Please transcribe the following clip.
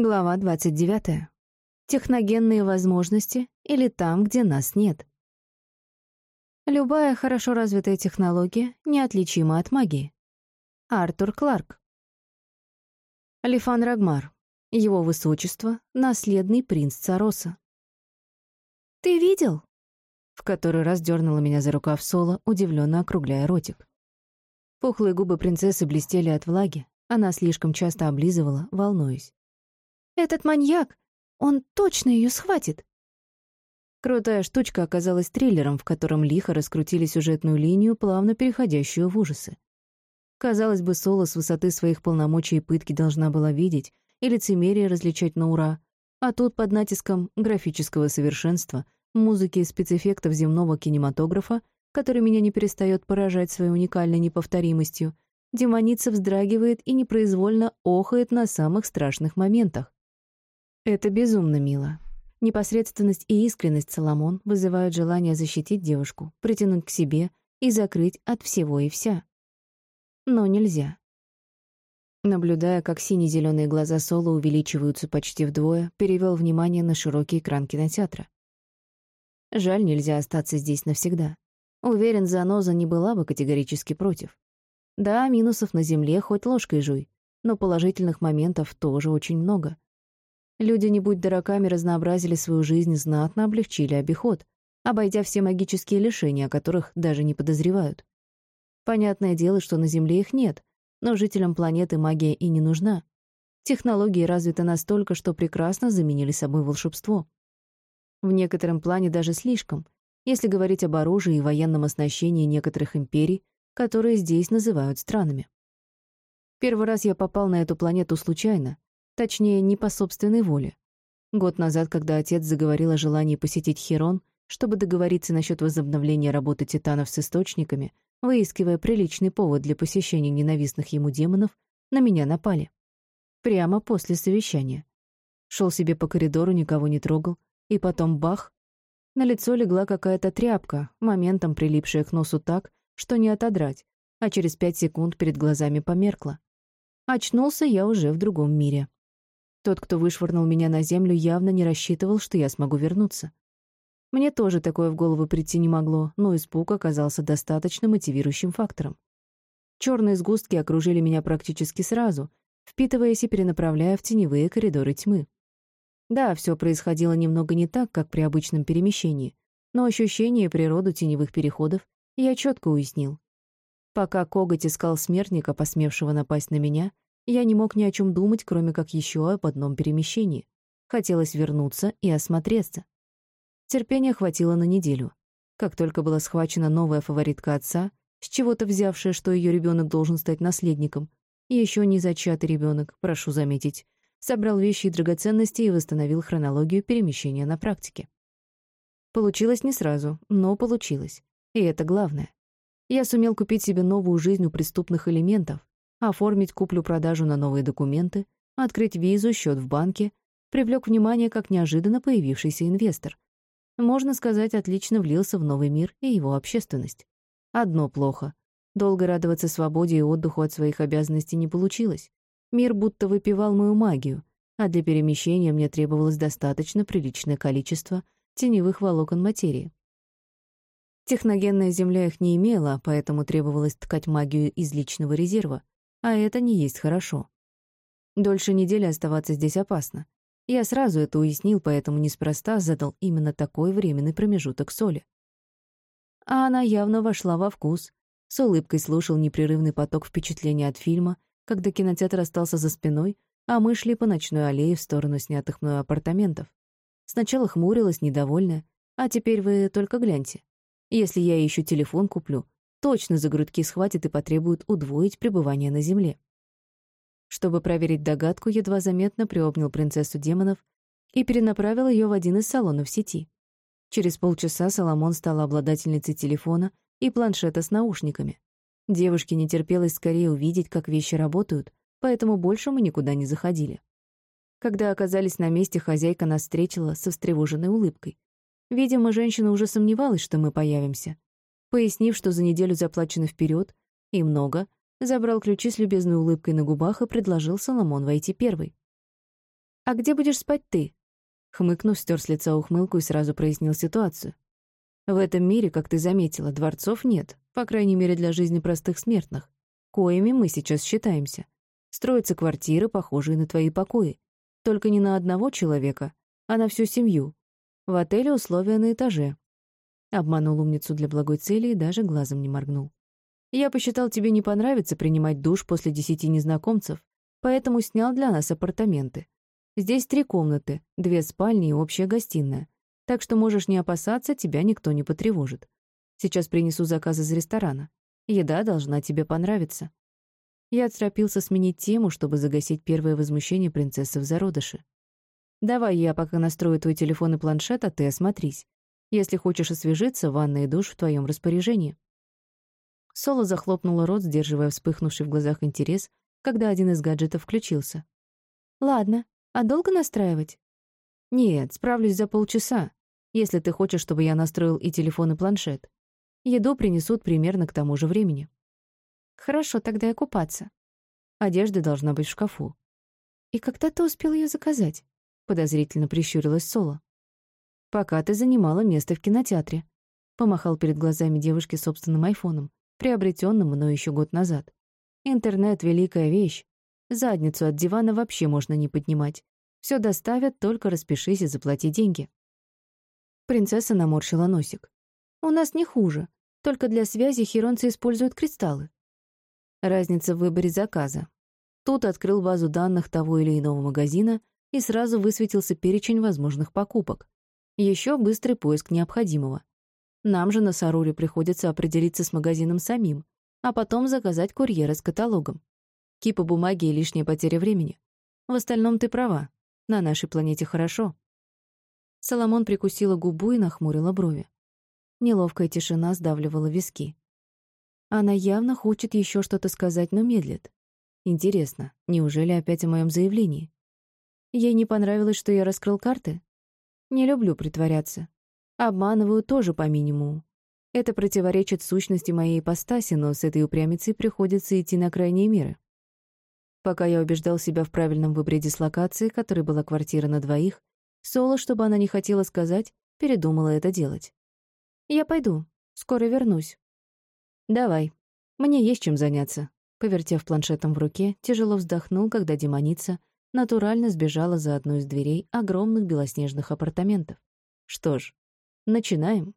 Глава 29. Техногенные возможности или там, где нас нет. Любая хорошо развитая технология неотличима от магии. Артур Кларк. Лифан Рагмар. Его высочество — наследный принц Цароса. «Ты видел?» В который раз дернула меня за рукав Соло, удивленно округляя ротик. Пухлые губы принцессы блестели от влаги, она слишком часто облизывала, волнуясь. Этот маньяк, он точно ее схватит. Крутая штучка оказалась триллером, в котором лихо раскрутили сюжетную линию, плавно переходящую в ужасы. Казалось бы, Соло с высоты своих полномочий и пытки должна была видеть и лицемерие различать на ура, а тут под натиском графического совершенства, музыки и спецэффектов земного кинематографа, который меня не перестает поражать своей уникальной неповторимостью, демоница вздрагивает и непроизвольно охает на самых страшных моментах. Это безумно мило. Непосредственность и искренность Соломон вызывают желание защитить девушку, притянуть к себе и закрыть от всего и вся. Но нельзя. Наблюдая, как сине-зеленые глаза Соло увеличиваются почти вдвое, перевел внимание на широкий экран кинотеатра. Жаль, нельзя остаться здесь навсегда. Уверен, Заноза не была бы категорически против. Да, минусов на земле хоть ложкой жуй, но положительных моментов тоже очень много — Люди, не будь дураками, разнообразили свою жизнь, знатно облегчили обиход, обойдя все магические лишения, о которых даже не подозревают. Понятное дело, что на Земле их нет, но жителям планеты магия и не нужна. Технологии развиты настолько, что прекрасно заменили собой волшебство. В некотором плане даже слишком, если говорить об оружии и военном оснащении некоторых империй, которые здесь называют странами. Первый раз я попал на эту планету случайно, Точнее, не по собственной воле. Год назад, когда отец заговорил о желании посетить Херон, чтобы договориться насчет возобновления работы титанов с источниками, выискивая приличный повод для посещения ненавистных ему демонов, на меня напали. Прямо после совещания. Шел себе по коридору, никого не трогал, и потом бах! На лицо легла какая-то тряпка, моментом прилипшая к носу так, что не отодрать, а через пять секунд перед глазами померкла. Очнулся я уже в другом мире. Тот, кто вышвырнул меня на землю, явно не рассчитывал, что я смогу вернуться. Мне тоже такое в голову прийти не могло, но испуг оказался достаточно мотивирующим фактором. Черные сгустки окружили меня практически сразу, впитываясь и перенаправляя в теневые коридоры тьмы. Да, все происходило немного не так, как при обычном перемещении, но ощущение и природу теневых переходов я четко уяснил. Пока коготь искал смертника, посмевшего напасть на меня, я не мог ни о чем думать, кроме как еще об одном перемещении. Хотелось вернуться и осмотреться. Терпения хватило на неделю. Как только была схвачена новая фаворитка отца, с чего-то взявшая, что ее ребенок должен стать наследником, еще не зачатый ребенок, прошу заметить, собрал вещи и драгоценности и восстановил хронологию перемещения на практике. Получилось не сразу, но получилось. И это главное. Я сумел купить себе новую жизнь у преступных элементов, оформить куплю-продажу на новые документы, открыть визу, счет в банке, привлек внимание как неожиданно появившийся инвестор. Можно сказать, отлично влился в новый мир и его общественность. Одно плохо. Долго радоваться свободе и отдыху от своих обязанностей не получилось. Мир будто выпивал мою магию, а для перемещения мне требовалось достаточно приличное количество теневых волокон материи. Техногенная Земля их не имела, поэтому требовалось ткать магию из личного резерва, а это не есть хорошо. Дольше недели оставаться здесь опасно. Я сразу это уяснил, поэтому неспроста задал именно такой временный промежуток соли. А она явно вошла во вкус. С улыбкой слушал непрерывный поток впечатлений от фильма, когда кинотеатр остался за спиной, а мы шли по ночной аллее в сторону снятых мною апартаментов. Сначала хмурилась, недовольная, а теперь вы только гляньте. Если я еще телефон куплю, точно за грудки схватит и потребует удвоить пребывание на земле. Чтобы проверить догадку, едва заметно приобнял принцессу демонов и перенаправил ее в один из салонов сети. Через полчаса Соломон стала обладательницей телефона и планшета с наушниками. Девушке не терпелось скорее увидеть, как вещи работают, поэтому больше мы никуда не заходили. Когда оказались на месте, хозяйка нас встретила со встревоженной улыбкой. Видимо, женщина уже сомневалась, что мы появимся, Пояснив, что за неделю заплачено вперед и много, забрал ключи с любезной улыбкой на губах и предложил Соломон войти первый. «А где будешь спать ты?» Хмыкнув, стер с лица ухмылку и сразу прояснил ситуацию. «В этом мире, как ты заметила, дворцов нет, по крайней мере для жизни простых смертных. Коими мы сейчас считаемся. Строятся квартиры, похожие на твои покои. Только не на одного человека, а на всю семью. В отеле условия на этаже». Обманул умницу для благой цели и даже глазом не моргнул. «Я посчитал, тебе не понравится принимать душ после десяти незнакомцев, поэтому снял для нас апартаменты. Здесь три комнаты, две спальни и общая гостиная. Так что можешь не опасаться, тебя никто не потревожит. Сейчас принесу заказ из ресторана. Еда должна тебе понравиться». Я отстропился сменить тему, чтобы загасить первое возмущение принцессы в зародыше. «Давай я пока настрою твой телефон и планшет, а ты осмотрись. Если хочешь освежиться, ванна и душ в твоем распоряжении». Соло захлопнула рот, сдерживая вспыхнувший в глазах интерес, когда один из гаджетов включился. «Ладно, а долго настраивать? Нет, справлюсь за полчаса, если ты хочешь, чтобы я настроил и телефон, и планшет. Еду принесут примерно к тому же времени. Хорошо, тогда и купаться. Одежда должна быть в шкафу. И когда ты успел ее заказать? Подозрительно прищурилась Соло. Пока ты занимала место в кинотеатре. Помахал перед глазами девушки собственным айфоном, приобретенным мной еще год назад. Интернет — великая вещь, Задницу от дивана вообще можно не поднимать. Все доставят, только распишись и заплати деньги. Принцесса наморщила носик. У нас не хуже. Только для связи хиронцы используют кристаллы. Разница в выборе заказа. Тут открыл базу данных того или иного магазина и сразу высветился перечень возможных покупок. Еще быстрый поиск необходимого. Нам же на Саруре приходится определиться с магазином самим, а потом заказать курьера с каталогом. Кипа бумаги и лишняя потеря времени. В остальном ты права. На нашей планете хорошо. Соломон прикусила губу и нахмурила брови. Неловкая тишина сдавливала виски. Она явно хочет еще что-то сказать, но медлит. Интересно, неужели опять о моем заявлении? Ей не понравилось, что я раскрыл карты? Не люблю притворяться. Обманываю тоже по минимуму. Это противоречит сущности моей ипостаси, но с этой упрямицей приходится идти на крайние меры. Пока я убеждал себя в правильном выборе дислокации, которой была квартира на двоих, Соло, чтобы она не хотела сказать, передумала это делать. «Я пойду. Скоро вернусь». «Давай. Мне есть чем заняться». Повертев планшетом в руке, тяжело вздохнул, когда демоница натурально сбежала за одну из дверей огромных белоснежных апартаментов. «Что ж, начинаем».